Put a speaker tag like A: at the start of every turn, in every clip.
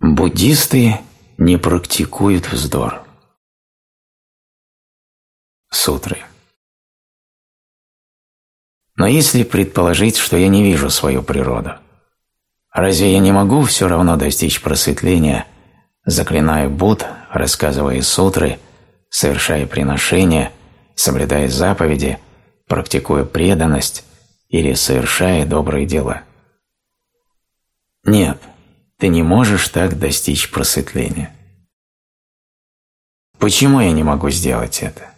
A: Буддисты не практикуют вздор. Сутры. Но если предположить, что я не вижу свою природу, разве я не могу все равно достичь просветления, заклиная Будд, рассказывая сутры, совершая приношения, соблюдая заповеди, практикуя преданность или совершая добрые дела? Нет, ты не можешь так достичь просветления. Почему я не могу сделать это?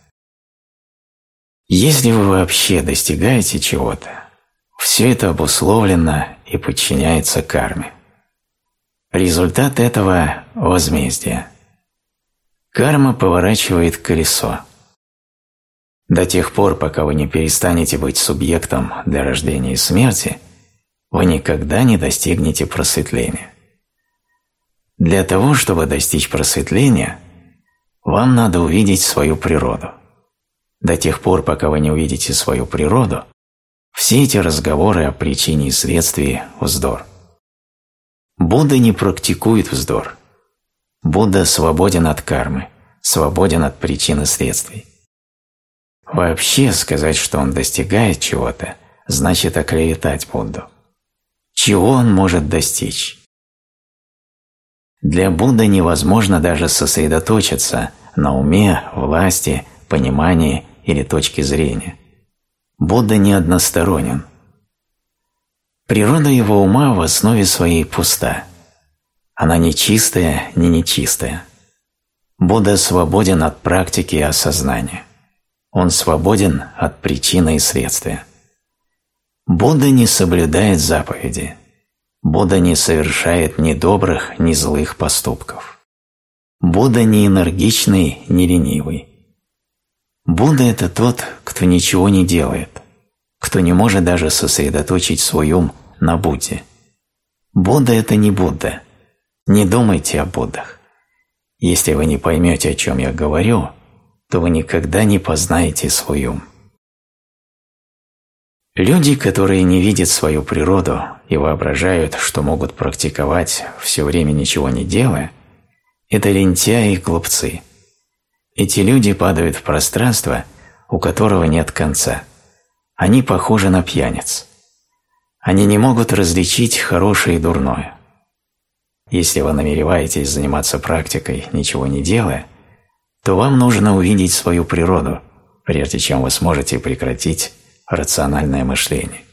A: Если вы вообще достигаете чего-то, все это обусловлено и подчиняется карме. Результат этого – возмездие. Карма поворачивает колесо. До тех пор, пока вы не перестанете быть субъектом для рождения и смерти, вы никогда не достигнете просветления. Для того, чтобы достичь просветления, вам надо увидеть свою природу. До тех пор, пока вы не увидите свою природу, все эти разговоры о причине и следствии – вздор. Будда не практикует вздор. Будда свободен от кармы, свободен от причин и следствий. Вообще сказать, что он достигает чего-то, значит оклеветать Будду. Чего он может достичь? Для Будды невозможно даже сосредоточиться на уме, власти, понимании или точки зрения. Будда не односторонен. Природа его ума в основе своей пуста. Она не чистая, не нечистая. Будда свободен от практики и осознания. Он свободен от причины и следствия. Будда не соблюдает заповеди. Будда не совершает ни добрых, ни злых поступков. Будда не энергичный, не ленивый. Будда – это тот, кто ничего не делает, кто не может даже сосредоточить свой ум на Будде. Будда – это не Будда. Не думайте о Буддах. Если вы не поймете, о чем я говорю, то вы никогда не познаете свой ум. Люди, которые не видят свою природу и воображают, что могут практиковать все время ничего не делая, это лентяи и глупцы – эти люди падают в пространство, у которого нет конца. Они похожи на пьяниц. Они не могут различить хорошее и дурное. Если вы намереваетесь заниматься практикой, ничего не делая, то вам нужно увидеть свою природу, прежде чем вы сможете прекратить рациональное мышление.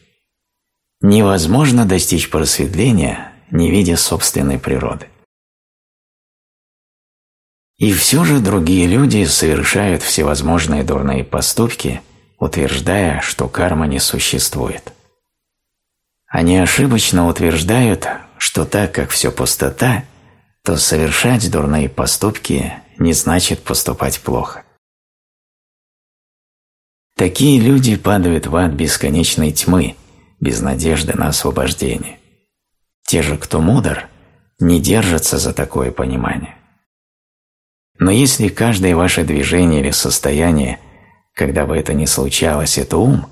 A: Невозможно достичь просветления, не видя собственной природы. И все же другие люди совершают всевозможные дурные поступки, утверждая, что карма не существует. Они ошибочно утверждают, что так как все пустота, то совершать дурные поступки не значит поступать плохо. Такие люди падают в ад бесконечной тьмы, без надежды на освобождение. Те же, кто мудр, не держатся за такое понимание. Но если каждое ваше движение или состояние, когда бы это ни случалось, это ум,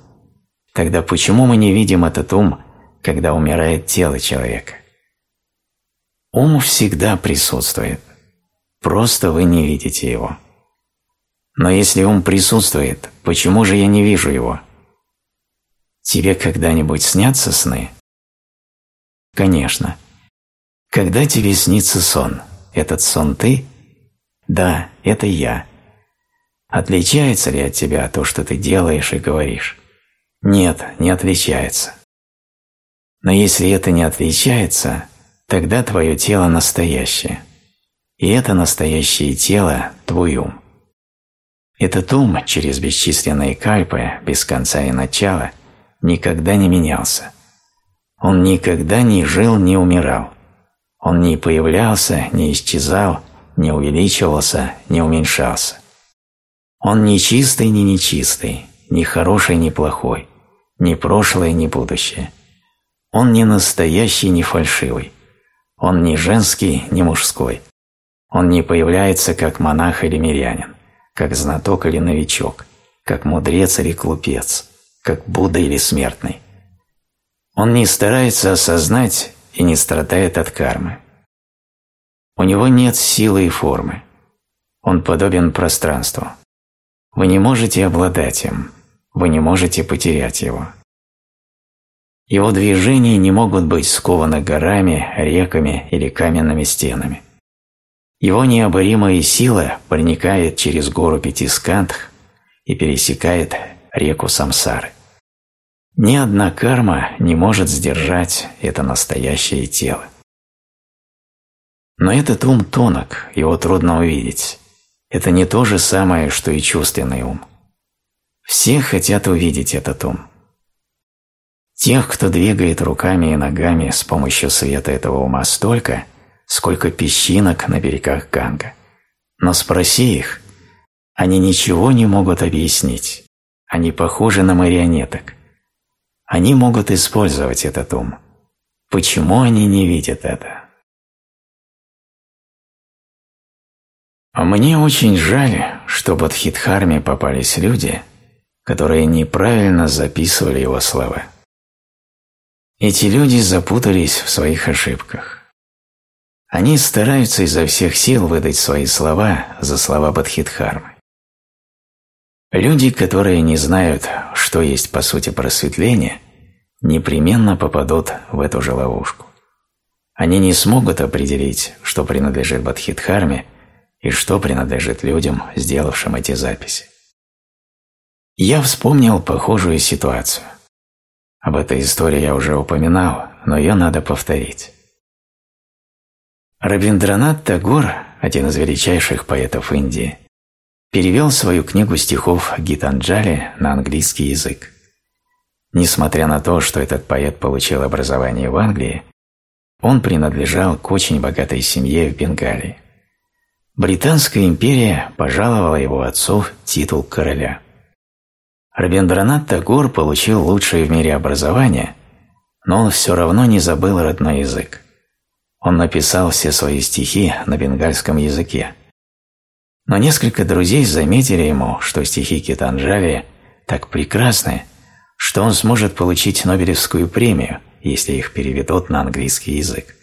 A: тогда почему мы не видим этот ум, когда умирает тело человека? Ум всегда присутствует, просто вы не видите его. Но если ум присутствует, почему же я не вижу его? Тебе когда-нибудь снятся сны? Конечно. Когда тебе снится сон, этот сон ты – да, это я. Отличается ли от тебя то, что ты делаешь и говоришь? Нет, не отличается. Но если это не отличается, тогда твое тело настоящее. И это настоящее тело – твой ум. Этот ум через бесчисленные кальпы, без конца и начала, никогда не менялся. Он никогда не жил, не умирал. Он не появлялся, не исчезал – не увеличивался, не уменьшался. Он ни чистый, ни нечистый, ни хороший, ни плохой, ни прошлое, ни будущее. Он не настоящий, ни фальшивый. Он не женский, ни мужской. Он не появляется как монах или мирянин, как знаток или новичок, как мудрец или клупец, как Будда или смертный. Он не старается осознать и не страдает от кармы. У него нет силы и формы. Он подобен пространству. Вы не можете обладать им, вы не можете потерять его. Его движения не могут быть скованы горами, реками или каменными стенами. Его необоримая сила проникает через гору Пятискантх и пересекает реку Самсары. Ни одна карма не может сдержать это настоящее тело. Но этот ум тонок, его трудно увидеть. Это не то же самое, что и чувственный ум. Все хотят увидеть этот ум. Тех, кто двигает руками и ногами с помощью света этого ума столько, сколько песчинок на берегах Ганга. Но спроси их, они ничего не могут объяснить. Они похожи на марионеток. Они могут использовать этот ум. Почему они не видят это? Мне очень жаль, что под Хитхарме попались люди, которые неправильно записывали его слова. Эти люди запутались в своих ошибках. Они стараются изо всех сил выдать свои слова за слова Бадхидхармы. Люди, которые не знают, что есть по сути просветление, непременно попадут в эту же ловушку. Они не смогут определить, что принадлежит Бадхидхарме и что принадлежит людям, сделавшим эти записи. Я вспомнил похожую ситуацию. Об этой истории я уже упоминал, но ее надо повторить. Рабиндранат Тагор, один из величайших поэтов Индии, перевел свою книгу стихов Гитанджали на английский язык. Несмотря на то, что этот поэт получил образование в Англии, он принадлежал к очень богатой семье в Бенгалии. Британская империя пожаловала его отцу титул короля. Рабиндранат Тагор получил лучшее в мире образование, но он все равно не забыл родной язык. Он написал все свои стихи на бенгальском языке. Но несколько друзей заметили ему, что стихи Китанджави так прекрасны, что он сможет получить Нобелевскую премию, если их переведут на английский язык.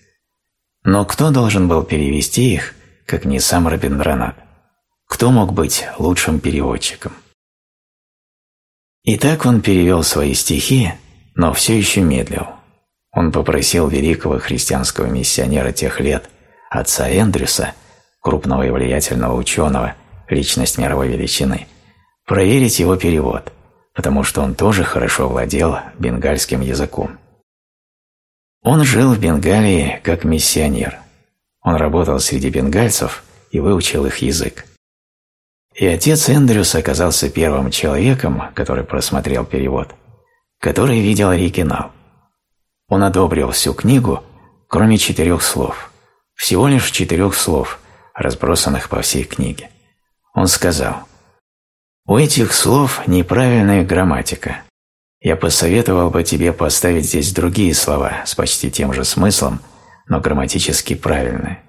A: Но кто должен был перевести их, как не сам Рабиндранат? Кто мог быть лучшим переводчиком? И так он перевел свои стихи, но все еще медлил. Он попросил великого христианского миссионера тех лет, отца Эндрюса, крупного и влиятельного ученого, личность мировой величины, проверить его перевод, потому что он тоже хорошо владел бенгальским языком. Он жил в Бенгалии как миссионер. Он работал среди бенгальцев и выучил их язык. И отец Эндрюс оказался первым человеком, который просмотрел перевод, который видел оригинал. Он одобрил всю книгу, кроме четырех слов. Всего лишь четырех слов, разбросанных по всей книге. Он сказал, «У этих слов неправильная грамматика. Я посоветовал бы тебе поставить здесь другие слова с почти тем же смыслом, но грамматически правильные».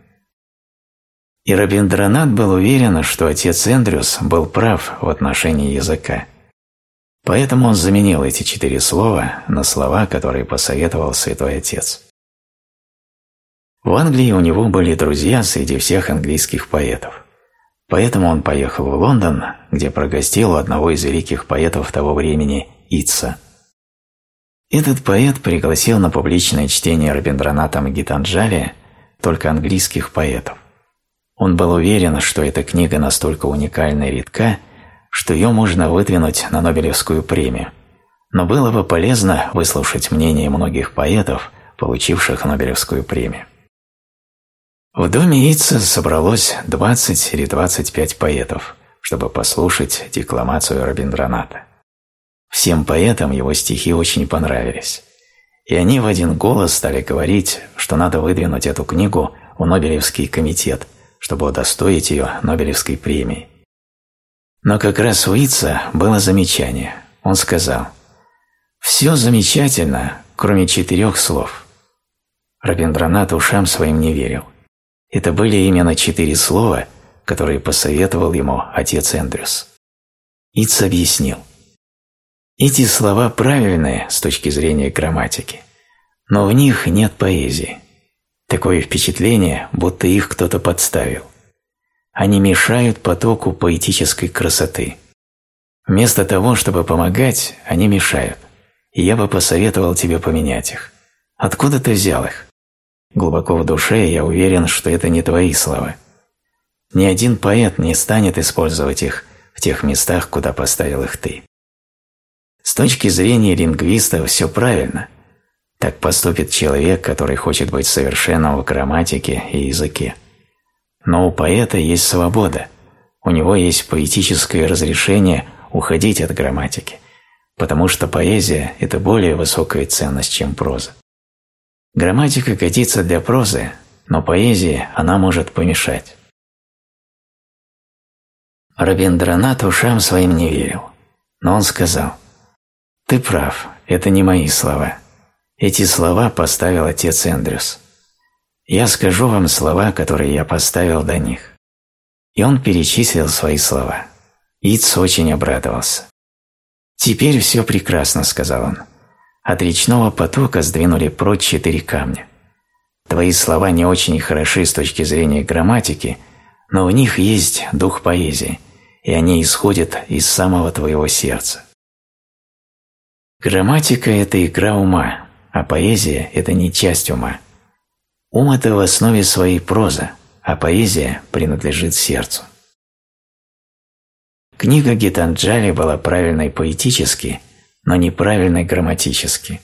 A: И Рабиндранат был уверен, что отец Эндрюс был прав в отношении языка. Поэтому он заменил эти четыре слова на слова, которые посоветовал святой отец. В Англии у него были друзья среди всех английских поэтов. Поэтому он поехал в Лондон, где прогостил у одного из великих поэтов того времени Итса. Этот поэт пригласил на публичное чтение Рабиндранатом Гитанджали только английских поэтов. Он был уверен, что эта книга настолько уникальна и редка, что ее можно выдвинуть на Нобелевскую премию. Но было бы полезно выслушать мнение многих поэтов, получивших Нобелевскую премию. В доме Итса собралось 20 или 25 поэтов, чтобы послушать декламацию Рабиндраната. Всем поэтам его стихи очень понравились, и они в один голос стали говорить, что надо выдвинуть эту книгу в Нобелевский комитет – чтобы удостоить ее Нобелевской премии. Но как раз у Ица было замечание. Он сказал «Все замечательно, кроме четырех слов». Рабиндранат ушам своим не верил. Это были именно четыре слова, которые посоветовал ему отец Эндрюс. Иц объяснил. Эти слова правильные с точки зрения грамматики, но в них нет поэзии. Такое впечатление, будто их кто-то подставил. Они мешают потоку поэтической красоты. Вместо того, чтобы помогать, они мешают. И я бы посоветовал тебе поменять их. Откуда ты взял их? Глубоко в душе я уверен, что это не твои слова. Ни один поэт не станет использовать их в тех местах, куда поставил их ты. С точки зрения лингвиста все правильно. Так поступит человек, который хочет быть совершенным в грамматике и языке. Но у поэта есть свобода, у него есть поэтическое разрешение уходить от грамматики, потому что поэзия – это более высокая ценность, чем проза. Грамматика годится для прозы, но поэзии она может помешать. Рабиндранат ушам своим не верил, но он сказал, «Ты прав, это не мои слова. Эти слова поставил отец Эндрюс. Я скажу вам слова, которые я поставил до них». И он перечислил свои слова. Иц очень обрадовался. «Теперь все прекрасно», — сказал он. От речного потока сдвинули прочь четыре камня. Твои слова не очень хороши с точки зрения грамматики, но в них есть дух поэзии, и они исходят из самого твоего сердца. Грамматика – это игра ума, а поэзия – это не часть ума. Ум – это в основе своей проза, а поэзия принадлежит сердцу. Книга Гитанджали была правильной поэтически, но неправильной грамматически.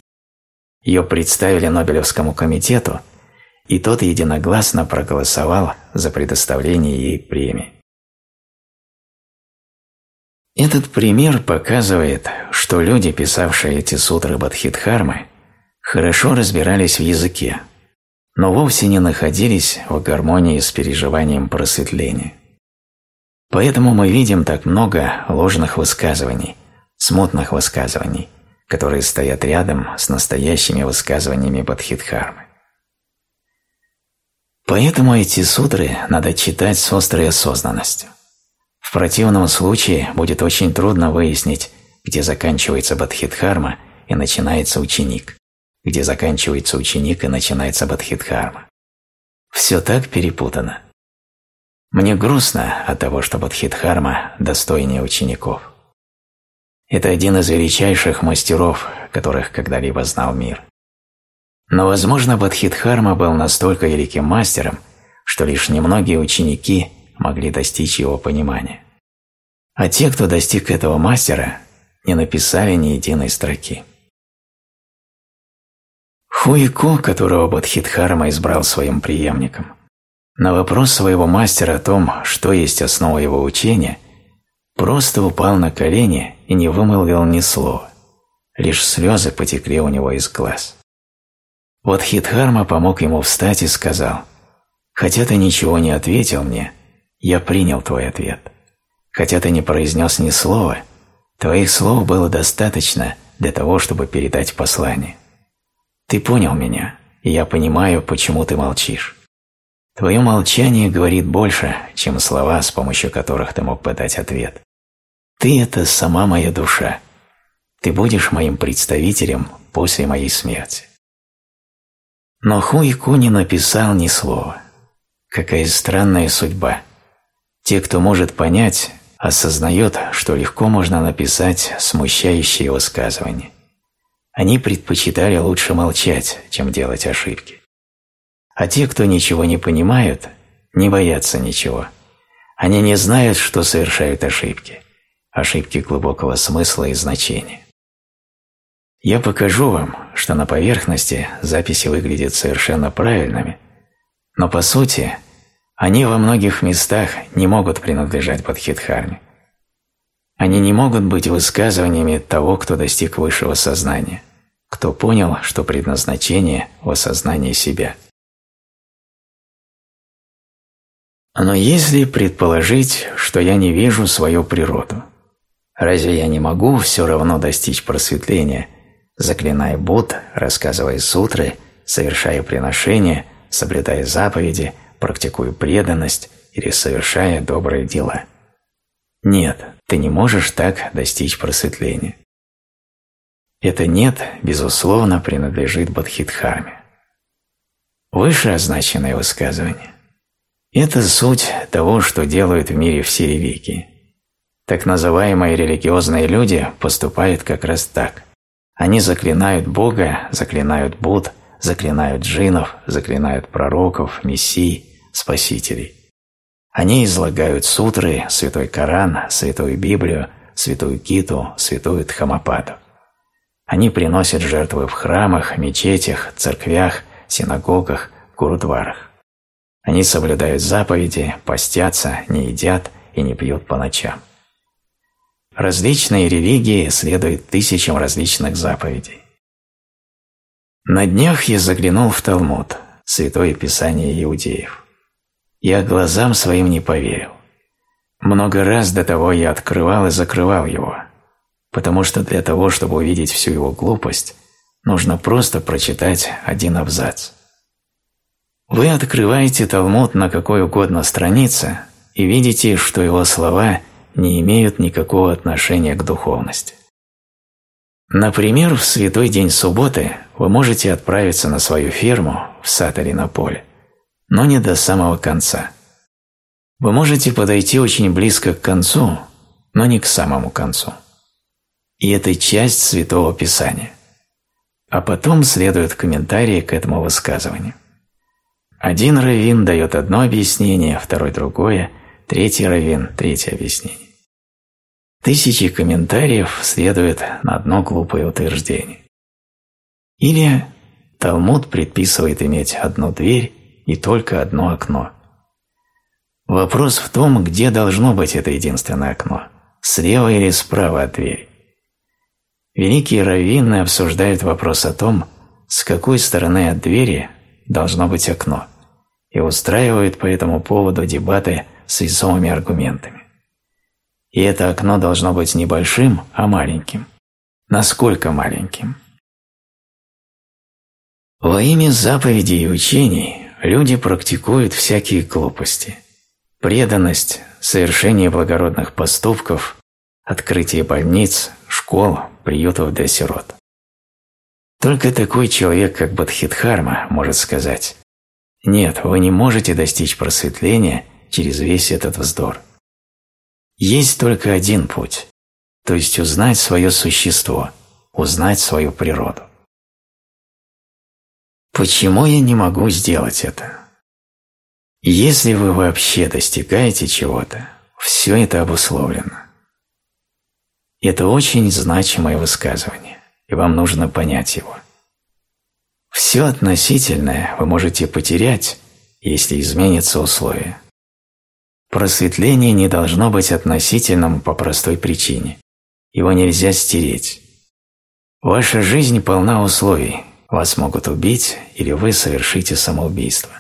A: Ее представили Нобелевскому комитету, и тот единогласно проголосовал за предоставление ей премии. Этот пример показывает, что люди, писавшие эти сутры Бадхидхармы, хорошо разбирались в языке, но вовсе не находились в гармонии с переживанием просветления. Поэтому мы видим так много ложных высказываний, смутных высказываний, которые стоят рядом с настоящими высказываниями Бадхидхармы. Поэтому эти сутры надо читать с острой осознанностью. В противном случае будет очень трудно выяснить, где заканчивается Бадхидхарма и начинается ученик, где заканчивается ученик и начинается Бадхидхарма. Все так перепутано. Мне грустно от того, что Бадхидхарма достойнее учеников. Это один из величайших мастеров, которых когда-либо знал мир. Но, возможно, Бадхидхарма был настолько великим мастером, что лишь немногие ученики могли достичь его понимания. А те, кто достиг этого мастера, не написали ни единой строки. Хуико, которого Бодхидхарма избрал своим преемником, на вопрос своего мастера о том, что есть основа его учения, просто упал на колени и не вымолвил ни слова, лишь слезы потекли у него из глаз. Бодхидхарма помог ему встать и сказал, «Хотя ты ничего не ответил мне, я принял твой ответ. Хотя ты не произнес ни слова, твоих слов было достаточно для того, чтобы передать послание. Ты понял меня, и я понимаю, почему ты молчишь. Твое молчание говорит больше, чем слова, с помощью которых ты мог бы дать ответ. Ты – это сама моя душа. Ты будешь моим представителем после моей смерти. Но Хуику не написал ни слова. Какая странная судьба. Те, кто может понять, осознает, что легко можно написать смущающие высказывания. Они предпочитали лучше молчать, чем делать ошибки. А те, кто ничего не понимают, не боятся ничего. Они не знают, что совершают ошибки. Ошибки глубокого смысла и значения. Я покажу вам, что на поверхности записи выглядят совершенно правильными, но по сути – они во многих местах не могут принадлежать Бадхидхарме. Они не могут быть высказываниями того, кто достиг высшего сознания, кто понял, что предназначение в осознании себя. Но если предположить, что я не вижу свою природу, разве я не могу все равно достичь просветления, заклиная Будд, рассказывая сутры, совершая приношения, соблюдая заповеди – практикуя преданность или совершая добрые дела. Нет, ты не можешь так достичь просветления. Это «нет» безусловно принадлежит Бодхидхарме. Выше означенное высказывание – это суть того, что делают в мире все религии. Так называемые религиозные люди поступают как раз так. Они заклинают Бога, заклинают Будд, заклинают джинов, заклинают пророков, мессий, спасителей. Они излагают сутры, Святой Коран, Святую Библию, Святую Гиту, Святую Дхамападу. Они приносят жертвы в храмах, мечетях, церквях, синагогах, гурудварах. Они соблюдают заповеди, постятся, не едят и не пьют по ночам. Различные религии следуют тысячам различных заповедей. На днях я заглянул в Талмуд, Святое Писание иудеев. Я глазам своим не поверил. Много раз до того я открывал и закрывал его, потому что для того, чтобы увидеть всю его глупость, нужно просто прочитать один абзац. Вы открываете Талмуд на какой угодно странице и видите, что его слова не имеют никакого отношения к духовности. Например, в святой день субботы вы можете отправиться на свою ферму в сад или на поле, но не до самого конца. Вы можете подойти очень близко к концу, но не к самому концу. И это часть Святого Писания. А потом следуют комментарии к этому высказыванию. Один раввин дает одно объяснение, второй другое, третий раввин – третье объяснение. Тысячи комментариев следуют на одно глупое утверждение. Или Талмуд предписывает иметь одну дверь и только одно окно. Вопрос в том, где должно быть это единственное окно – слева или справа от двери. Великие раввины обсуждают вопрос о том, с какой стороны от двери должно быть окно, и устраивают по этому поводу дебаты с весомыми аргументами. И это окно должно быть не большим, а маленьким. Насколько маленьким? Во имя заповедей и учений люди практикуют всякие глупости. Преданность, совершение благородных поступков, открытие больниц, школ, приютов для сирот. Только такой человек, как Бадхидхарма, может сказать «Нет, вы не можете достичь просветления через весь этот вздор». Есть только один путь, то есть узнать свое существо, узнать свою природу. Почему я не могу сделать это? Если вы вообще достигаете чего-то, все это обусловлено. Это очень значимое высказывание, и вам нужно понять его. Все относительное вы можете потерять, если изменятся условия. Просветление не должно быть относительным по простой причине. Его нельзя стереть. Ваша жизнь полна условий. Вас могут убить или вы совершите самоубийство.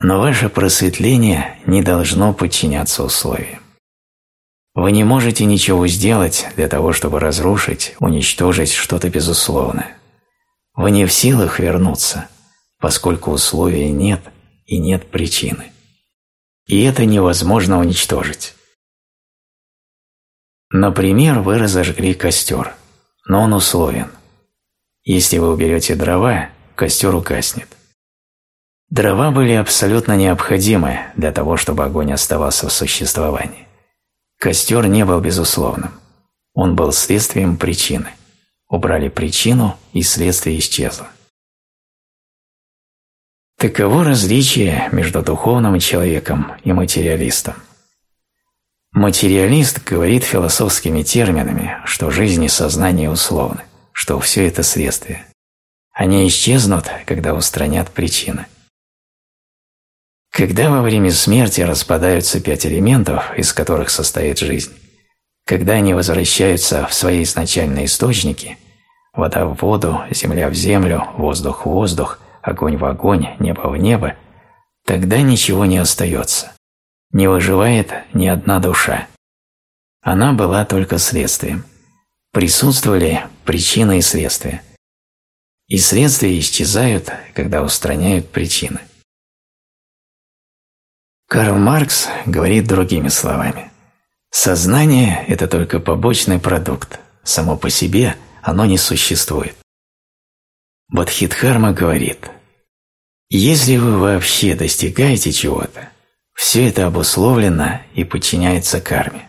A: Но ваше просветление не должно подчиняться условиям. Вы не можете ничего сделать для того, чтобы разрушить, уничтожить что-то безусловное. Вы не в силах вернуться, поскольку условия нет и нет причины и это невозможно уничтожить. Например, вы разожгли костер, но он условен. Если вы уберете дрова, костер угаснет. Дрова были абсолютно необходимы для того, чтобы огонь оставался в существовании. Костер не был безусловным. Он был следствием причины. Убрали причину, и следствие исчезло. Таково различие между духовным человеком и материалистом. Материалист говорит философскими терминами, что жизнь и сознание условны, что все это следствие. Они исчезнут, когда устранят причины. Когда во время смерти распадаются пять элементов, из которых состоит жизнь, когда они возвращаются в свои изначальные источники – вода в воду, земля в землю, воздух в воздух, огонь в огонь, небо в небо, тогда ничего не остается. Не выживает ни одна душа. Она была только следствием. Присутствовали причина и следствие. И следствия исчезают, когда устраняют причины. Карл Маркс говорит другими словами. Сознание – это только побочный продукт. Само по себе оно не существует. Бодхидхарма говорит, Если вы вообще достигаете чего-то, все это обусловлено и подчиняется карме.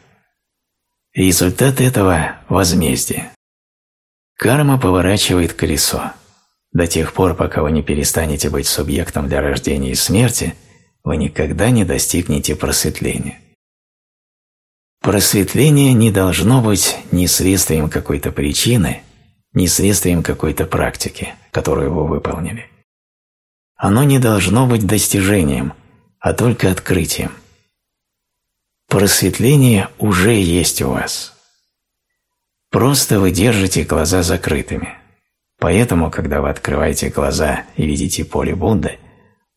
A: Результат этого – возмездие. Карма поворачивает колесо. До тех пор, пока вы не перестанете быть субъектом для рождения и смерти, вы никогда не достигнете просветления. Просветление не должно быть ни следствием какой-то причины, ни следствием какой-то практики, которую вы выполнили. Оно не должно быть достижением, а только открытием. Просветление уже есть у вас. Просто вы держите глаза закрытыми. Поэтому, когда вы открываете глаза и видите поле Будды,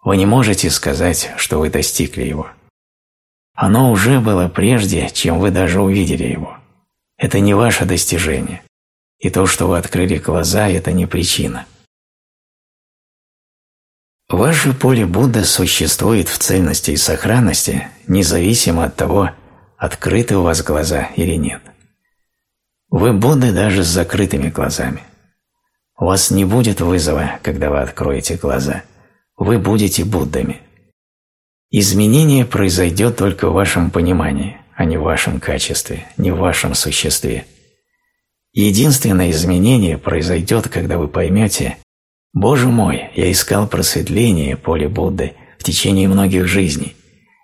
A: вы не можете сказать, что вы достигли его. Оно уже было прежде, чем вы даже увидели его. Это не ваше достижение. И то, что вы открыли глаза, это не причина. Ваше поле Будды существует в цельности и сохранности, независимо от того, открыты у вас глаза или нет. Вы Будды даже с закрытыми глазами. У вас не будет вызова, когда вы откроете глаза. Вы будете Буддами. Изменение произойдет только в вашем понимании, а не в вашем качестве, не в вашем существе. Единственное изменение произойдет, когда вы поймете, «Боже мой, я искал просветление, поле Будды, в течение многих жизней.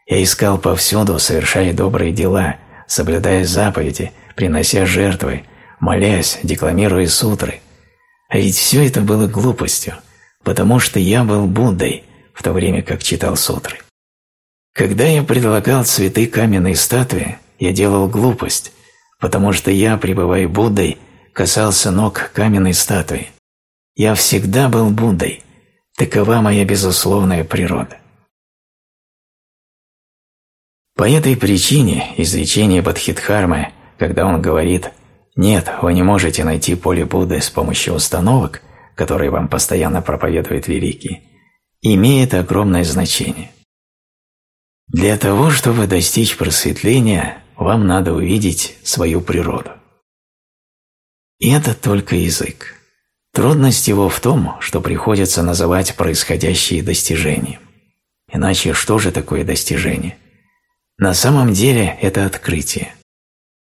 A: Я искал повсюду, совершая добрые дела, соблюдая заповеди, принося жертвы, молясь, декламируя сутры. А ведь все это было глупостью, потому что я был Буддой, в то время как читал сутры. Когда я предлагал цветы каменной статуи, я делал глупость, потому что я, пребывая Буддой, касался ног каменной статуи. Я всегда был Буддой. Такова моя безусловная природа. По этой причине изречение Бадхидхармы, когда он говорит «Нет, вы не можете найти поле Будды с помощью установок», которые вам постоянно проповедует Великий, имеет огромное значение. Для того, чтобы достичь просветления, вам надо увидеть свою природу. И это только язык. Трудность его в том, что приходится называть происходящие достижением. Иначе что же такое достижение? На самом деле это открытие.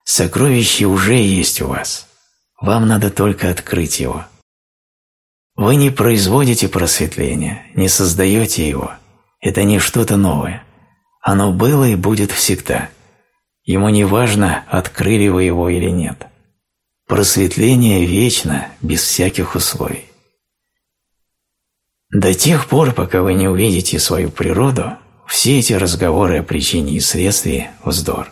A: Сокровище уже есть у вас. Вам надо только открыть его. Вы не производите просветление, не создаете его. Это не что-то новое. Оно было и будет всегда. Ему не важно, открыли вы его или нет. Просветление вечно, без всяких условий. До тех пор, пока вы не увидите свою природу, все эти разговоры о причине и следствии – вздор.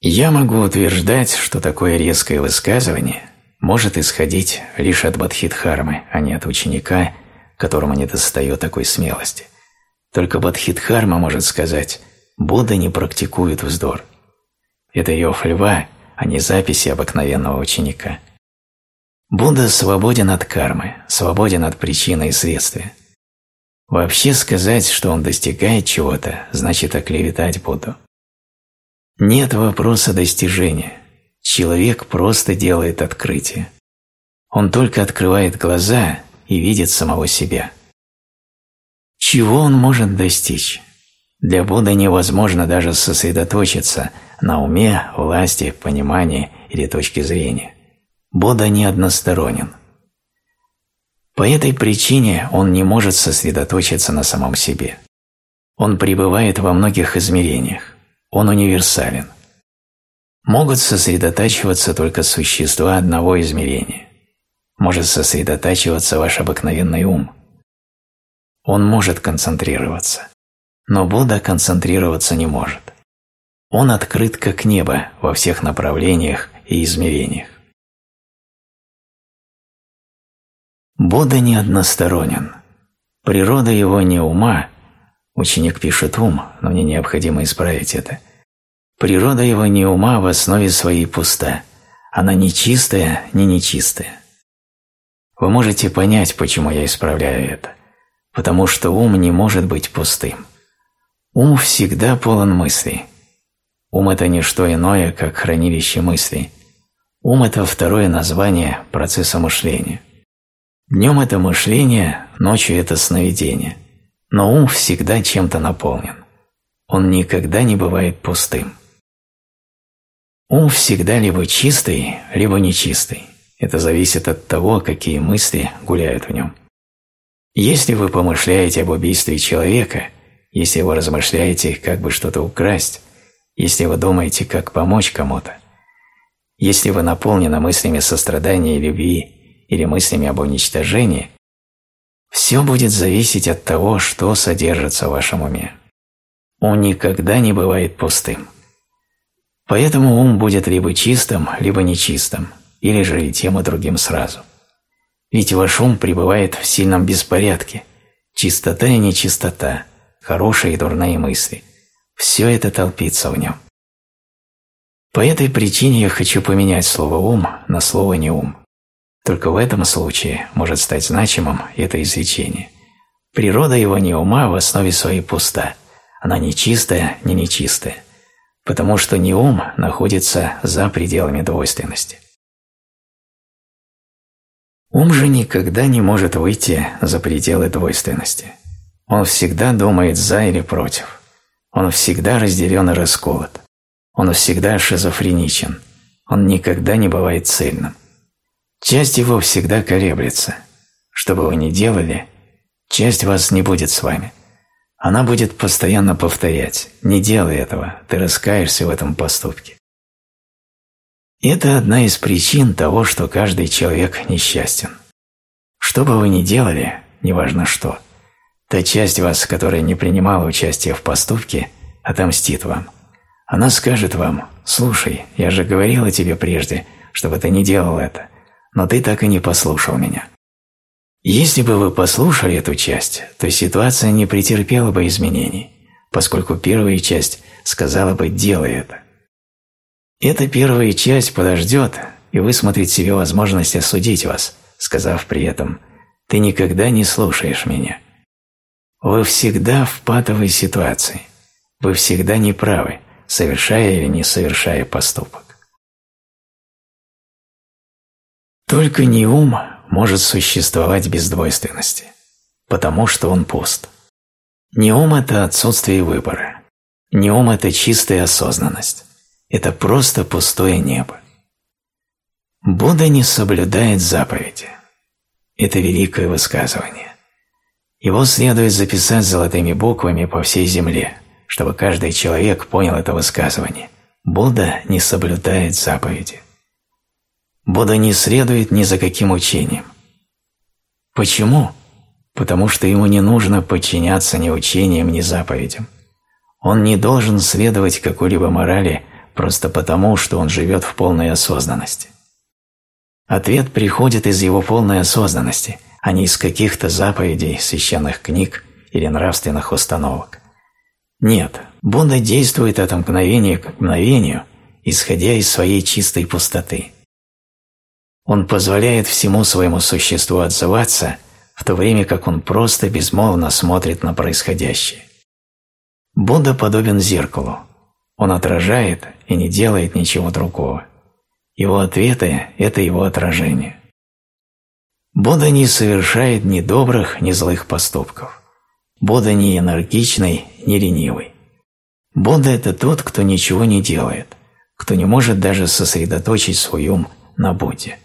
A: Я могу утверждать, что такое резкое высказывание может исходить лишь от Бадхидхармы, а не от ученика, которому не достает такой смелости – только Бадхидхарма может сказать «Будда не практикует вздор». Это ее льва, а не записи обыкновенного ученика. Будда свободен от кармы, свободен от причины и следствия. Вообще сказать, что он достигает чего-то, значит оклеветать Будду. Нет вопроса достижения. Человек просто делает открытие. Он только открывает глаза и видит самого себя. Чего он может достичь? Для Будды невозможно даже сосредоточиться на уме, власти, понимании или точке зрения. Будда не односторонен. По этой причине он не может сосредоточиться на самом себе. Он пребывает во многих измерениях. Он универсален. Могут сосредотачиваться только существа одного измерения. Может сосредотачиваться ваш обыкновенный ум – он может концентрироваться, но Будда концентрироваться не может. Он открыт как небо во всех направлениях и измерениях. Будда не односторонен. Природа его не ума, ученик пишет ум, но мне необходимо исправить это. Природа его не ума в основе своей пуста, она не чистая, не нечистая. Вы можете понять, почему я исправляю это потому что ум не может быть пустым. Ум всегда полон мыслей. Ум – это не что иное, как хранилище мыслей. Ум – это второе название процесса мышления. Днем это мышление, ночью это сновидение, но ум всегда чем-то наполнен. Он никогда не бывает пустым. Ум всегда либо чистый, либо нечистый. Это зависит от того, какие мысли гуляют в нем. Если вы помышляете об убийстве человека, если вы размышляете, как бы что-то украсть, если вы думаете, как помочь кому-то, если вы наполнены мыслями сострадания и любви или мыслями об уничтожении, все будет зависеть от того, что содержится в вашем уме. Он никогда не бывает пустым. Поэтому ум будет либо чистым, либо нечистым, или же и тем и другим сразу. Ведь ваш ум пребывает в сильном беспорядке. Чистота и нечистота, хорошие и дурные мысли – все это толпится в нем. По этой причине я хочу поменять слово «ум» на слово «не ум». Только в этом случае может стать значимым это изречение. Природа его не ума в основе своей пуста. Она не чистая, не нечистая. Потому что не ум находится за пределами двойственности. Ум же никогда не может выйти за пределы двойственности. Он всегда думает за или против. Он всегда разделен и расколот. Он всегда шизофреничен. Он никогда не бывает цельным. Часть его всегда колеблется. Что бы вы ни делали, часть вас не будет с вами. Она будет постоянно повторять «Не делай этого, ты раскаешься в этом поступке». Это одна из причин того, что каждый человек несчастен. Что бы вы ни делали, неважно что, та часть вас, которая не принимала участия в поступке, отомстит вам. Она скажет вам «Слушай, я же говорила тебе прежде, чтобы ты не делал это, но ты так и не послушал меня». Если бы вы послушали эту часть, то ситуация не претерпела бы изменений, поскольку первая часть сказала бы «делай это». Эта первая часть подождет и высмотрит себе возможность осудить вас, сказав при этом «ты никогда не слушаешь меня». Вы всегда в патовой ситуации. Вы всегда неправы, совершая или не совершая поступок. Только не ум может существовать без двойственности, потому что он пуст. Не ум – это отсутствие выбора. Не ум – это чистая осознанность. Это просто пустое небо. Будда не соблюдает заповеди. Это великое высказывание. Его следует записать золотыми буквами по всей земле, чтобы каждый человек понял это высказывание. Будда не соблюдает заповеди. Будда не следует ни за каким учением. Почему? Потому что ему не нужно подчиняться ни учениям, ни заповедям. Он не должен следовать какой-либо морали просто потому, что он живет в полной осознанности. Ответ приходит из его полной осознанности, а не из каких-то заповедей, священных книг или нравственных установок. Нет, Будда действует от мгновения к мгновению, исходя из своей чистой пустоты. Он позволяет всему своему существу отзываться, в то время как он просто безмолвно смотрит на происходящее. Будда подобен зеркалу, он отражает и не делает ничего другого. Его ответы – это его отражение. Будда не совершает ни добрых, ни злых поступков. Будда не энергичный, не ленивый. Будда – это тот, кто ничего не делает, кто не может даже сосредоточить свой ум на Будде.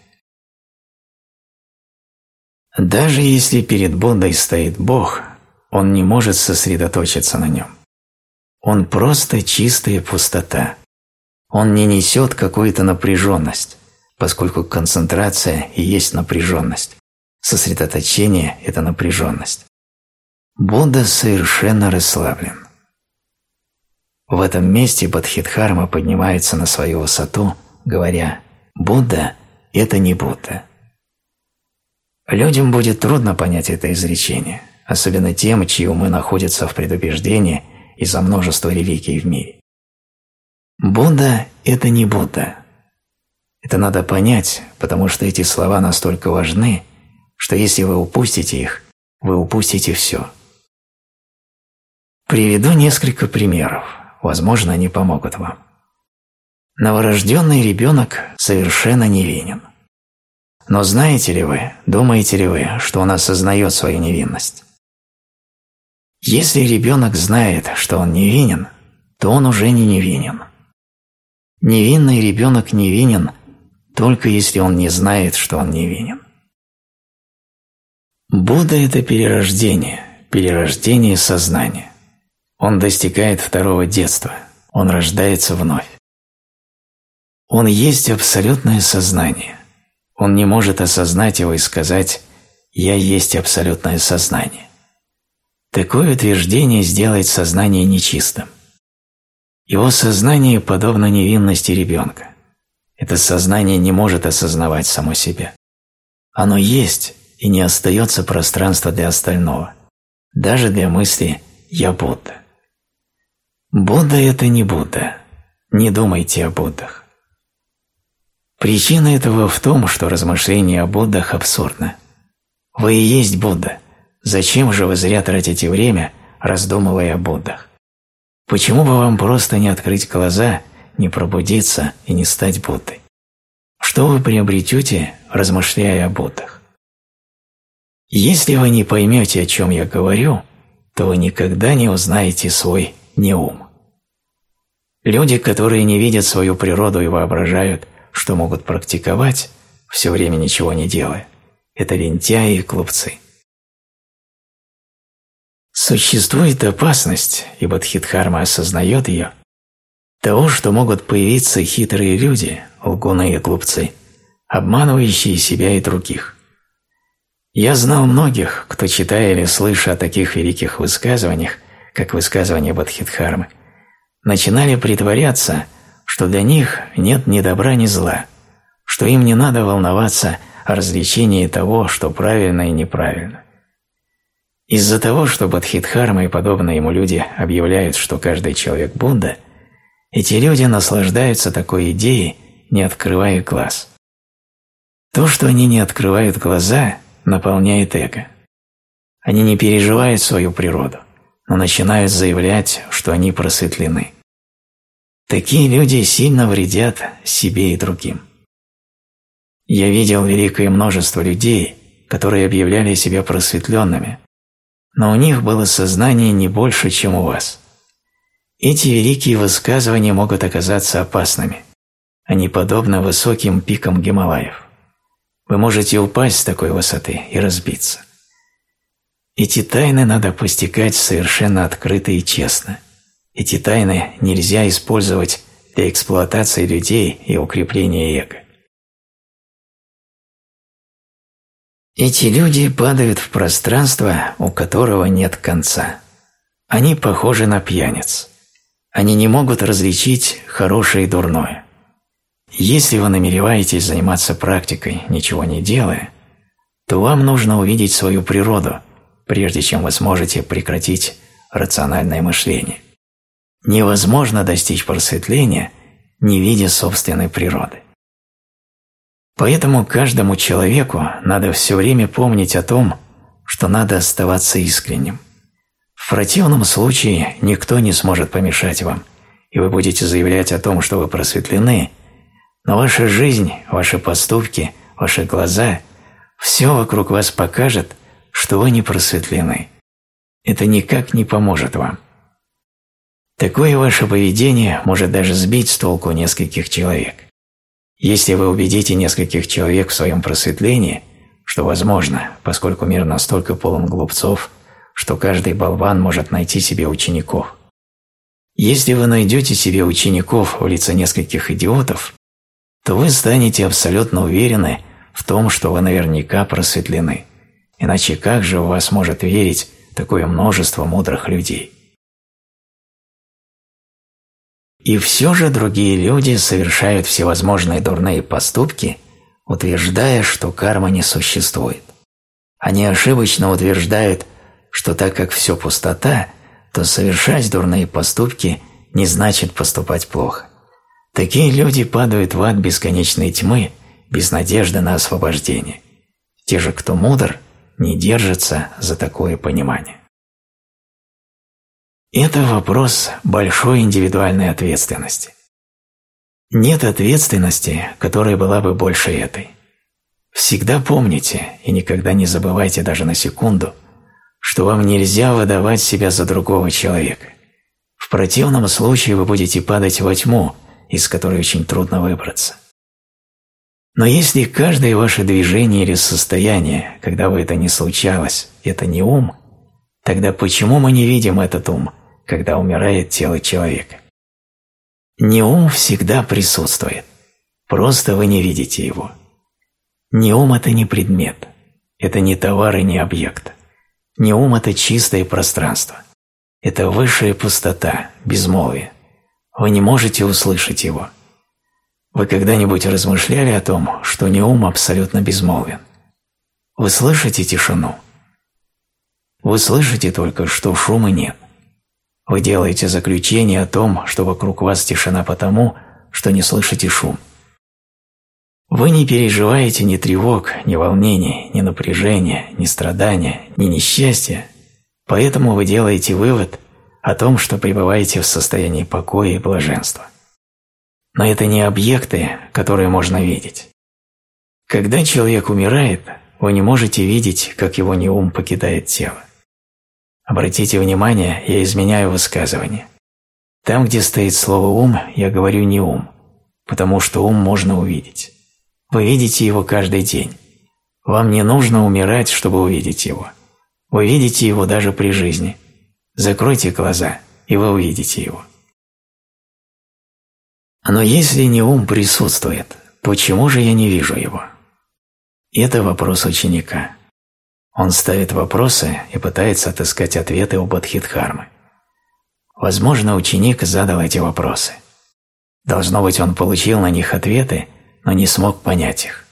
A: Даже если перед Буддой стоит Бог, он не может сосредоточиться на нем. Он просто чистая пустота. Он не несет какую-то напряженность, поскольку концентрация и есть напряженность. Сосредоточение – это напряженность. Будда совершенно расслаблен. В этом месте Бадхидхарма поднимается на свою высоту, говоря «Будда – это не Будда». Людям будет трудно понять это изречение, особенно тем, чьи умы находятся в предубеждении – из-за множества религий в мире. Будда – это не Будда. Это надо понять, потому что эти слова настолько важны, что если вы упустите их, вы упустите все. Приведу несколько примеров, возможно, они помогут вам. Новорожденный ребенок совершенно невинен. Но знаете ли вы, думаете ли вы, что он осознает свою невинность? Если ребенок знает, что он невинен, то он уже не невинен. Невинный ребенок невинен, только если он не знает, что он невинен. Будда – это перерождение, перерождение сознания. Он достигает второго детства, он рождается вновь. Он есть абсолютное сознание. Он не может осознать его и сказать «я есть абсолютное сознание». Такое утверждение сделает сознание нечистым. Его сознание подобно невинности ребенка. Это сознание не может осознавать само себя. Оно есть, и не остается пространства для остального, даже для мысли «я Будда». Будда – это не Будда. Не думайте о Буддах. Причина этого в том, что размышление о Буддах абсурдно. Вы и есть Будда. Зачем же вы зря тратите время, раздумывая о Буддах? Почему бы вам просто не открыть глаза, не пробудиться и не стать Буддой? Что вы приобретете, размышляя о Буддах? Если вы не поймете, о чем я говорю, то вы никогда не узнаете свой неум. Люди, которые не видят свою природу и воображают, что могут практиковать, все время ничего не делая, это лентяи и клубцы. Существует опасность, и Бодхидхарма осознает ее, того, что могут появиться хитрые люди, лгуны и глупцы, обманывающие себя и других. Я знал многих, кто, читая или слыша о таких великих высказываниях, как высказывание Бодхидхармы, начинали притворяться, что для них нет ни добра, ни зла, что им не надо волноваться о развлечении того, что правильно и неправильно. Из-за того, что Бодхидхарма и подобные ему люди объявляют, что каждый человек Будда, эти люди наслаждаются такой идеей, не открывая глаз. То, что они не открывают глаза, наполняет эго. Они не переживают свою природу, но начинают заявлять, что они просветлены. Такие люди сильно вредят себе и другим. Я видел великое множество людей, которые объявляли себя просветленными, но у них было сознание не больше, чем у вас. Эти великие высказывания могут оказаться опасными. Они подобны высоким пикам Гималаев. Вы можете упасть с такой высоты и разбиться. Эти тайны надо постигать совершенно открыто и честно. Эти тайны нельзя использовать для эксплуатации людей и укрепления эго. Эти люди падают в пространство, у которого нет конца. Они похожи на пьяниц. Они не могут различить хорошее и дурное. Если вы намереваетесь заниматься практикой, ничего не делая, то вам нужно увидеть свою природу, прежде чем вы сможете прекратить рациональное мышление. Невозможно достичь просветления, не видя собственной природы. Поэтому каждому человеку надо все время помнить о том, что надо оставаться искренним. В противном случае никто не сможет помешать вам, и вы будете заявлять о том, что вы просветлены, но ваша жизнь, ваши поступки, ваши глаза – все вокруг вас покажет, что вы не просветлены. Это никак не поможет вам. Такое ваше поведение может даже сбить с толку нескольких человек. Если вы убедите нескольких человек в своем просветлении, что возможно, поскольку мир настолько полон глупцов, что каждый болван может найти себе учеников. Если вы найдете себе учеников в лице нескольких идиотов, то вы станете абсолютно уверены в том, что вы наверняка просветлены. Иначе как же у вас может верить такое множество мудрых людей? И все же другие люди совершают всевозможные дурные поступки, утверждая, что карма не существует. Они ошибочно утверждают, что так как все пустота, то совершать дурные поступки не значит поступать плохо. Такие люди падают в ад бесконечной тьмы без надежды на освобождение. Те же, кто мудр, не держатся за такое понимание. Это вопрос большой индивидуальной ответственности. Нет ответственности, которая была бы больше этой. Всегда помните и никогда не забывайте даже на секунду, что вам нельзя выдавать себя за другого человека. В противном случае вы будете падать во тьму, из которой очень трудно выбраться. Но если каждое ваше движение или состояние, когда бы это ни случалось, это не ум, тогда почему мы не видим этот ум, когда умирает тело человека? Не ум всегда присутствует, просто вы не видите его. Не ум – это не предмет, это не товар и не объект. Не ум – это чистое пространство. Это высшая пустота, безмолвие. Вы не можете услышать его. Вы когда-нибудь размышляли о том, что не ум абсолютно безмолвен? Вы слышите тишину? Вы слышите только, что шума нет. Вы делаете заключение о том, что вокруг вас тишина потому, что не слышите шум. Вы не переживаете ни тревог, ни волнений, ни напряжения, ни страдания, ни несчастья, поэтому вы делаете вывод о том, что пребываете в состоянии покоя и блаженства. Но это не объекты, которые можно видеть. Когда человек умирает, вы не можете видеть, как его неум покидает тело. Обратите внимание, я изменяю высказывание. Там, где стоит слово «ум», я говорю не «ум», потому что ум можно увидеть. Вы видите его каждый день. Вам не нужно умирать, чтобы увидеть его. Вы видите его даже при жизни. Закройте глаза, и вы увидите его. Но если не ум присутствует, почему же я не вижу его? Это вопрос ученика. Он ставит вопросы и пытается отыскать ответы у Бодхидхармы. Возможно, ученик задал эти вопросы. Должно быть, он получил на них ответы, но не смог понять их.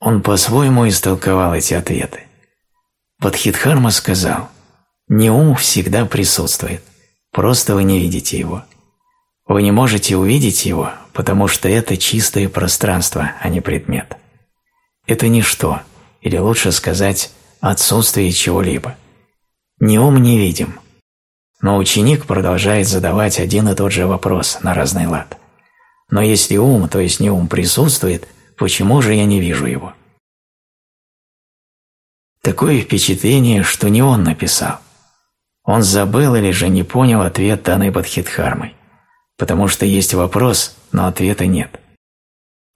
A: Он по-своему истолковал эти ответы. Бодхидхарма сказал, «Не ум всегда присутствует, просто вы не видите его. Вы не можете увидеть его, потому что это чистое пространство, а не предмет. Это ничто, или лучше сказать, отсутствие чего-либо. Ни ум не видим. Но ученик продолжает задавать один и тот же вопрос на разный лад. Но если ум, то есть не ум, присутствует, почему же я не вижу его? Такое впечатление, что не он написал. Он забыл или же не понял ответ данной Бадхидхармой, потому что есть вопрос, но ответа нет.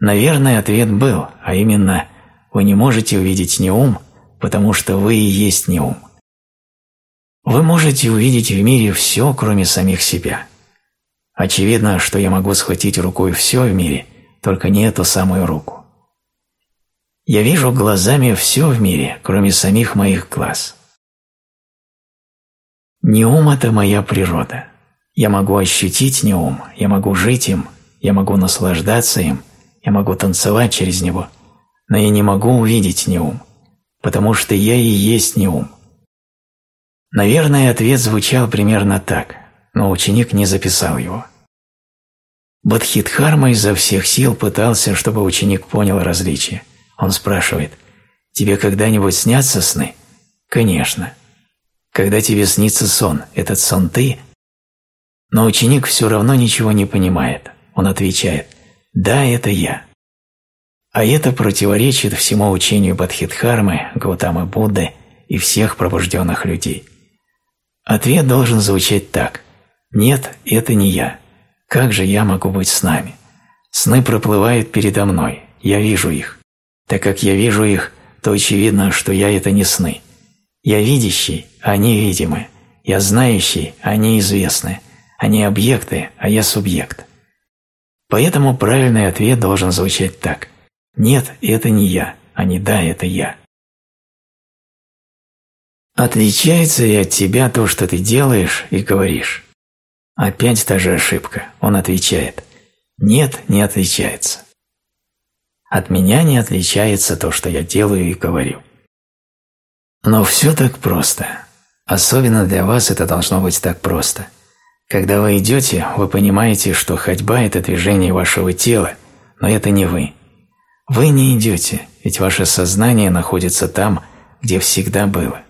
A: Наверное, ответ был, а именно «Вы не можете увидеть не ум, потому что вы и есть не ум. Вы можете увидеть в мире все, кроме самих себя. Очевидно, что я могу схватить рукой все в мире, только не эту самую руку. Я вижу глазами все в мире, кроме самих моих глаз. Не ум – это моя природа. Я могу ощутить не ум, я могу жить им, я могу наслаждаться им, я могу танцевать через него, но я не могу увидеть не ум потому что я и есть не ум. Наверное, ответ звучал примерно так, но ученик не записал его. Бадхидхарма изо всех сил пытался, чтобы ученик понял различие. Он спрашивает, «Тебе когда-нибудь снятся сны?» «Конечно». «Когда тебе снится сон, этот сон ты?» Но ученик все равно ничего не понимает. Он отвечает, «Да, это я». А это противоречит всему учению Бадхидхармы, Гаутамы Будды и всех пробужденных людей. Ответ должен звучать так. Нет, это не я. Как же я могу быть с нами? Сны проплывают передо мной, я вижу их. Так как я вижу их, то очевидно, что я – это не сны. Я видящий, они видимы. Я знающий, они известны. Они объекты, а я субъект. Поэтому правильный ответ должен звучать так – нет, это не я, а не да, это я. Отличается ли от тебя то, что ты делаешь и говоришь? Опять та же ошибка. Он отвечает. Нет, не отличается. От меня не отличается то, что я делаю и говорю. Но все так просто. Особенно для вас это должно быть так просто. Когда вы идете, вы понимаете, что ходьба – это движение вашего тела, но это не вы. Вы не идете, ведь ваше сознание находится там, где всегда было.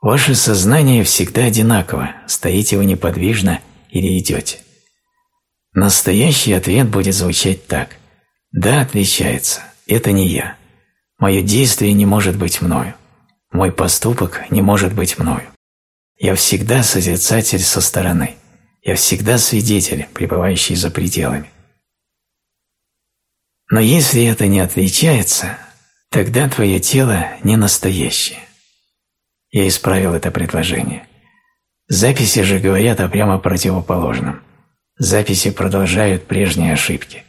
A: Ваше сознание всегда одинаково, стоите вы неподвижно или идете. Настоящий ответ будет звучать так. Да, отличается, это не я. Мое действие не может быть мною. Мой поступок не может быть мною. Я всегда созерцатель со стороны. Я всегда свидетель, пребывающий за пределами. Но если это не отличается, тогда твое тело не настоящее. Я исправил это предложение. Записи же говорят о прямо противоположном. Записи продолжают прежние ошибки.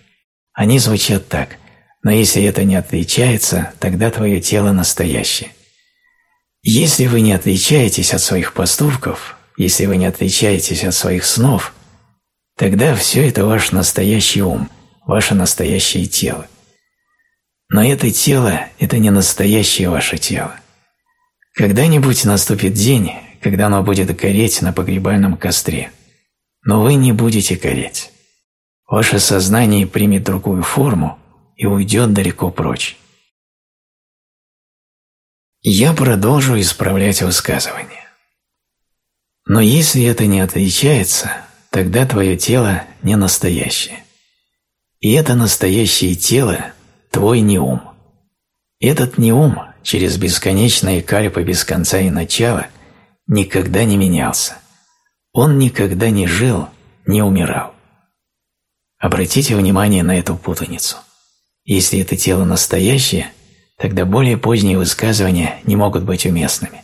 A: Они звучат так, но если это не отличается, тогда твое тело настоящее. Если вы не отличаетесь от своих поступков, если вы не отличаетесь от своих снов, тогда все это ваш настоящий ум, ваше настоящее тело. Но это тело – это не настоящее ваше тело. Когда-нибудь наступит день, когда оно будет гореть на погребальном костре. Но вы не будете гореть. Ваше сознание примет другую форму и уйдет далеко прочь. Я продолжу исправлять высказывание. Но если это не отличается, тогда твое тело не настоящее. И это настоящее тело – твой неум. Этот неум через бесконечные кальпы без конца и начала никогда не менялся. Он никогда не жил, не умирал. Обратите внимание на эту путаницу. Если это тело настоящее, тогда более поздние высказывания не могут быть уместными.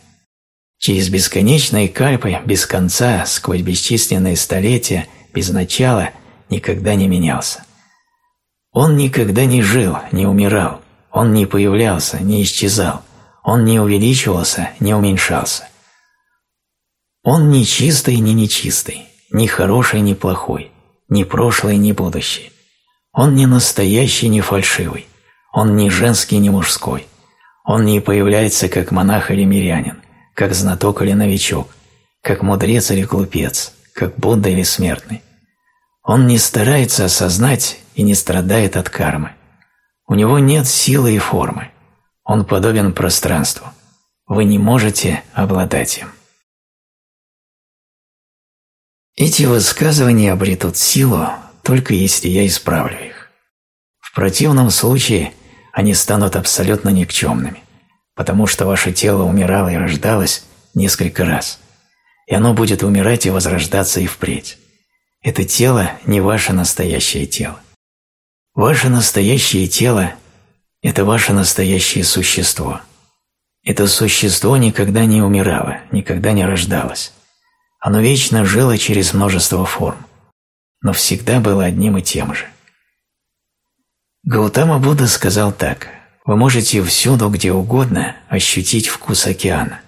A: Через бесконечные кальпы, без конца, сквозь бесчисленные столетия, без начала, никогда не менялся. Он никогда не жил, не умирал, он не появлялся, не исчезал, он не увеличивался, не уменьшался. Он не чистый, не нечистый, ни хороший, ни плохой, ни прошлый, ни будущий. Он не настоящий, не фальшивый, он не женский, не мужской. Он не появляется как монах или мирянин, как знаток или новичок, как мудрец или глупец, как Будда или смертный. Он не старается осознать и не страдает от кармы. У него нет силы и формы. Он подобен пространству. Вы не можете обладать им. Эти высказывания обретут силу, только если я исправлю их. В противном случае они станут абсолютно никчемными, потому что ваше тело умирало и рождалось несколько раз, и оно будет умирать и возрождаться и впредь. Это тело не ваше настоящее тело. Ваше настоящее тело – это ваше настоящее существо. Это существо никогда не умирало, никогда не рождалось. Оно вечно жило через множество форм, но всегда было одним и тем же. Гаутама Будда сказал так, вы можете всюду, где угодно, ощутить вкус океана.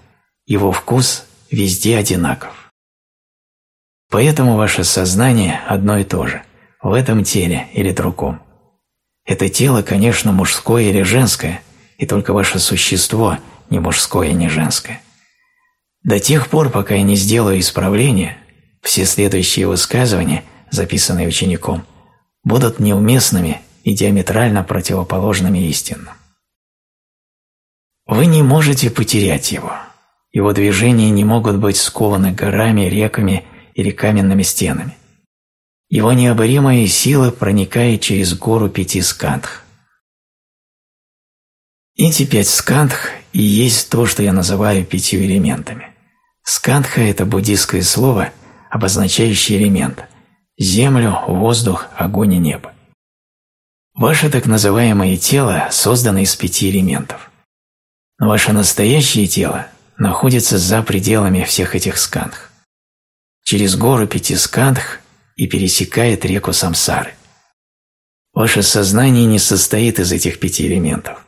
A: Его вкус везде одинаков. Поэтому ваше сознание одно и то же, в этом теле или другом. Это тело, конечно, мужское или женское, и только ваше существо не мужское не женское. До тех пор, пока я не сделаю исправления, все следующие высказывания, записанные учеником, будут неуместными и диаметрально противоположными истинным. Вы не можете потерять его. Его движения не могут быть скованы горами, реками или каменными стенами. Его необоримая сила проникает через гору пяти скандх. Эти пять скандх и есть то, что я называю пятью элементами. Скандха – это буддийское слово, обозначающее элемент – землю, воздух, огонь и небо. Ваше так называемое тело создано из пяти элементов. Но ваше настоящее тело находится за пределами всех этих скандх. Через гору пяти скандх и пересекает реку Самсары. Ваше сознание не состоит из этих пяти элементов.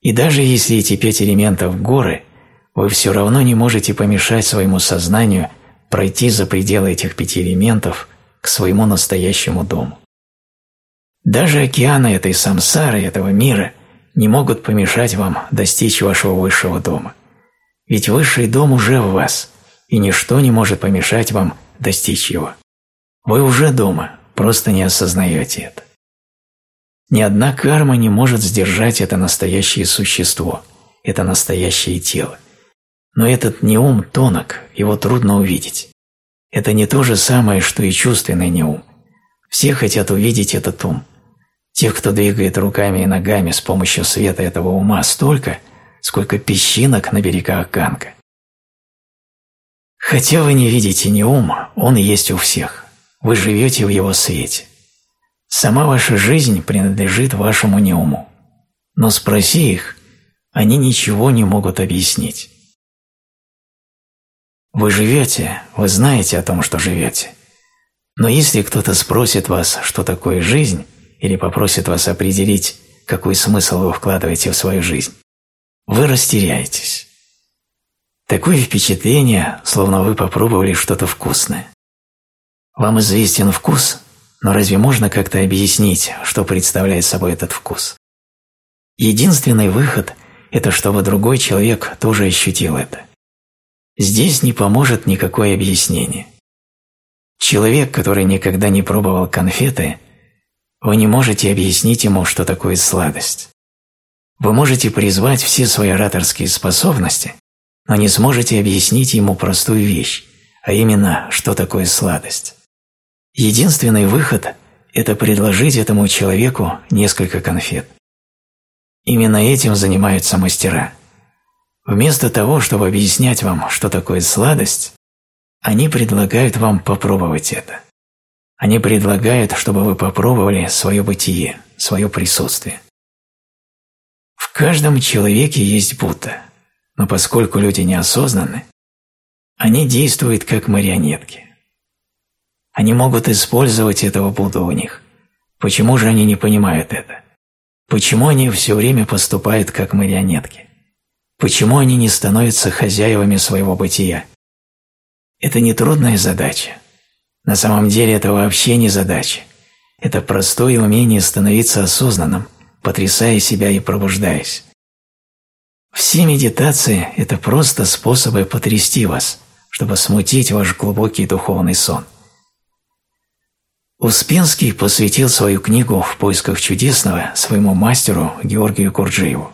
A: И даже если эти пять элементов – горы, вы все равно не можете помешать своему сознанию пройти за пределы этих пяти элементов к своему настоящему дому. Даже океаны этой самсары, этого мира, не могут помешать вам достичь вашего высшего дома. Ведь высший дом уже в вас, и ничто не может помешать вам достичь его. Вы уже дома, просто не осознаете это. Ни одна карма не может сдержать это настоящее существо, это настоящее тело. Но этот неум тонок, его трудно увидеть. Это не то же самое, что и чувственный неум. Все хотят увидеть этот ум. Тех, кто двигает руками и ногами с помощью света этого ума столько, сколько песчинок на берегах Ганга. Хотя вы не видите ни ум, он есть у всех. Вы живете в его свете. Сама ваша жизнь принадлежит вашему неуму. Но спроси их, они ничего не могут объяснить. Вы живете, вы знаете о том, что живете. Но если кто-то спросит вас, что такое жизнь, или попросит вас определить, какой смысл вы вкладываете в свою жизнь, вы растеряетесь. Такое впечатление, словно вы попробовали что-то вкусное. Вам известен вкус, но разве можно как-то объяснить, что представляет собой этот вкус? Единственный выход – это чтобы другой человек тоже ощутил это. Здесь не поможет никакое объяснение. Человек, который никогда не пробовал конфеты, вы не можете объяснить ему, что такое сладость. Вы можете призвать все свои ораторские способности, но не сможете объяснить ему простую вещь, а именно, что такое сладость. Единственный выход – это предложить этому человеку несколько конфет. Именно этим занимаются мастера. Вместо того, чтобы объяснять вам, что такое сладость, они предлагают вам попробовать это. Они предлагают, чтобы вы попробовали свое бытие, свое присутствие. В каждом человеке есть Будда – но поскольку люди неосознанны, они действуют как марионетки. Они могут использовать этого Будду у них. Почему же они не понимают это? Почему они все время поступают как марионетки? Почему они не становятся хозяевами своего бытия? Это не трудная задача. На самом деле это вообще не задача. Это простое умение становиться осознанным, потрясая себя и пробуждаясь. Все медитации – это просто способы потрясти вас, чтобы смутить ваш глубокий духовный сон. Успенский посвятил свою книгу «В поисках чудесного» своему мастеру Георгию Курджиеву.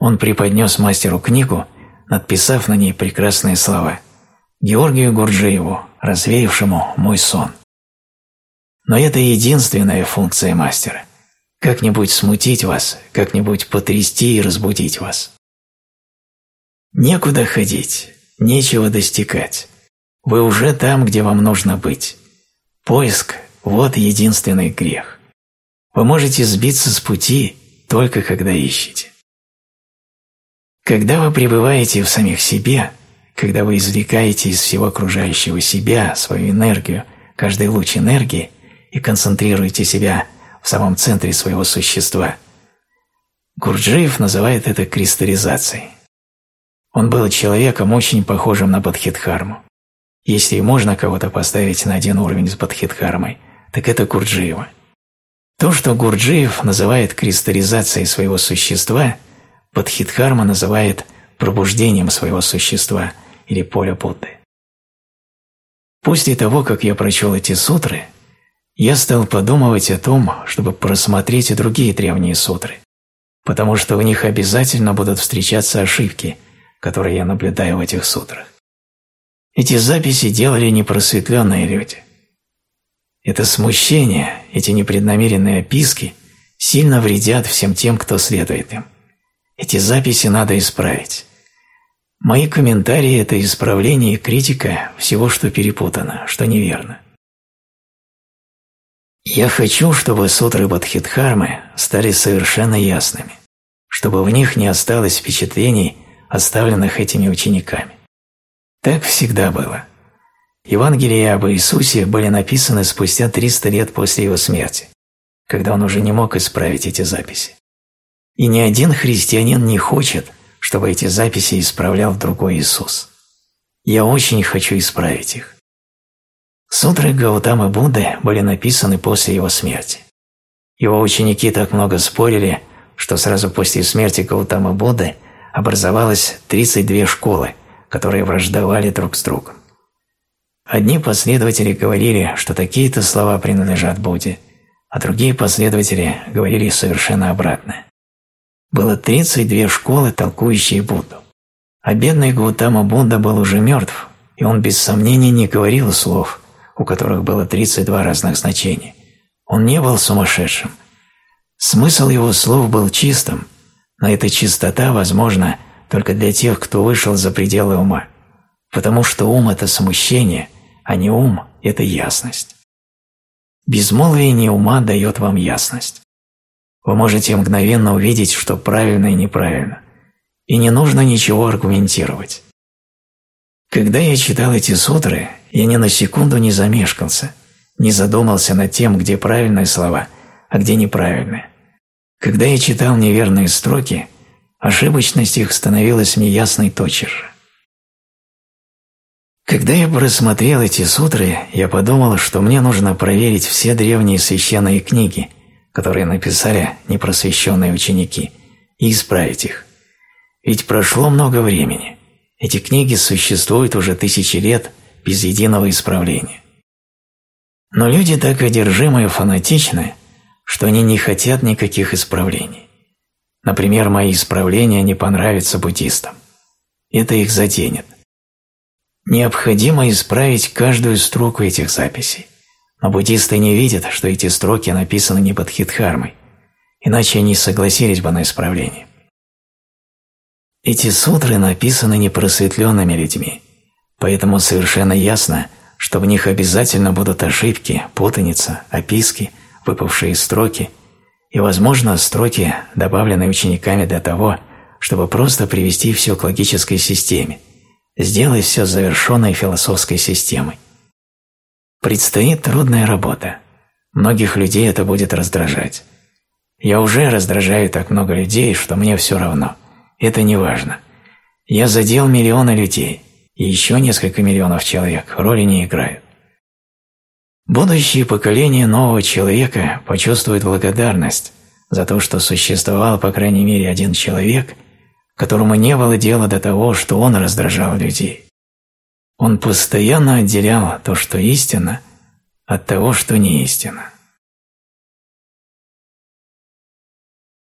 A: Он преподнес мастеру книгу, надписав на ней прекрасные слова «Георгию Гурджиеву, развеявшему мой сон». Но это единственная функция мастера – как-нибудь смутить вас, как-нибудь потрясти и разбудить вас. Некуда ходить, нечего достигать. Вы уже там, где вам нужно быть. Поиск – вот единственный грех. Вы можете сбиться с пути только когда ищете. Когда вы пребываете в самих себе, когда вы извлекаете из всего окружающего себя свою энергию, каждый луч энергии и концентрируете себя в самом центре своего существа, Гурджиев называет это кристаллизацией. Он был человеком, очень похожим на Бадхидхарму. Если можно кого-то поставить на один уровень с Бадхидхармой, так это Гурджиева. То, что Гурджиев называет кристаллизацией своего существа, Бадхидхарма называет пробуждением своего существа или поля Будды. После того, как я прочел эти сутры, я стал подумывать о том, чтобы просмотреть и другие древние сутры, потому что в них обязательно будут встречаться ошибки – которые я наблюдаю в этих сутрах. Эти записи делали непросветленные люди. Это смущение, эти непреднамеренные описки сильно вредят всем тем, кто следует им. Эти записи надо исправить. Мои комментарии – это исправление и критика всего, что перепутано, что неверно. Я хочу, чтобы сутры Бадхидхармы стали совершенно ясными, чтобы в них не осталось впечатлений оставленных этими учениками. Так всегда было. Евангелия об Иисусе были написаны спустя 300 лет после его смерти, когда он уже не мог исправить эти записи. И ни один христианин не хочет, чтобы эти записи исправлял другой Иисус. Я очень хочу исправить их. Сутры Гаутамы Будды были написаны после его смерти. Его ученики так много спорили, что сразу после смерти Гаутамы Будды образовалось 32 школы, которые враждовали друг с другом. Одни последователи говорили, что такие-то слова принадлежат Будде, а другие последователи говорили совершенно обратное. Было 32 школы, толкующие Будду. А бедный Гаутама Будда был уже мертв, и он без сомнения не говорил слов, у которых было 32 разных значения. Он не был сумасшедшим. Смысл его слов был чистым, но эта чистота возможна только для тех, кто вышел за пределы ума, потому что ум – это смущение, а не ум – это ясность. Безмолвие ума дает вам ясность. Вы можете мгновенно увидеть, что правильно и неправильно, и не нужно ничего аргументировать. Когда я читал эти сутры, я ни на секунду не замешкался, не задумался над тем, где правильные слова, а где неправильные. Когда я читал неверные строки, ошибочность их становилась мне ясной же. Когда я просмотрел эти сутры, я подумал, что мне нужно проверить все древние священные книги, которые написали непросвещенные ученики, и исправить их. Ведь прошло много времени. Эти книги существуют уже тысячи лет без единого исправления. Но люди так одержимы и фанатичны, что они не хотят никаких исправлений. Например, мои исправления не понравятся буддистам. Это их заденет. Необходимо исправить каждую строку этих записей. Но буддисты не видят, что эти строки написаны не под хитхармой, иначе они согласились бы на исправление. Эти сутры написаны непросветленными людьми, поэтому совершенно ясно, что в них обязательно будут ошибки, путаница, описки, выпавшие строки и, возможно, строки, добавленные учениками для того, чтобы просто привести все к логической системе, сделать все завершенной философской системой. Предстоит трудная работа. Многих людей это будет раздражать. Я уже раздражаю так много людей, что мне все равно – это не важно. Я задел миллионы людей, и еще несколько миллионов человек роли не играют. Будущее поколение нового человека почувствует благодарность за то, что существовал по крайней мере один человек, которому не было дела до того, что он раздражал людей. Он постоянно отделял то, что истинно, от того, что не истинно.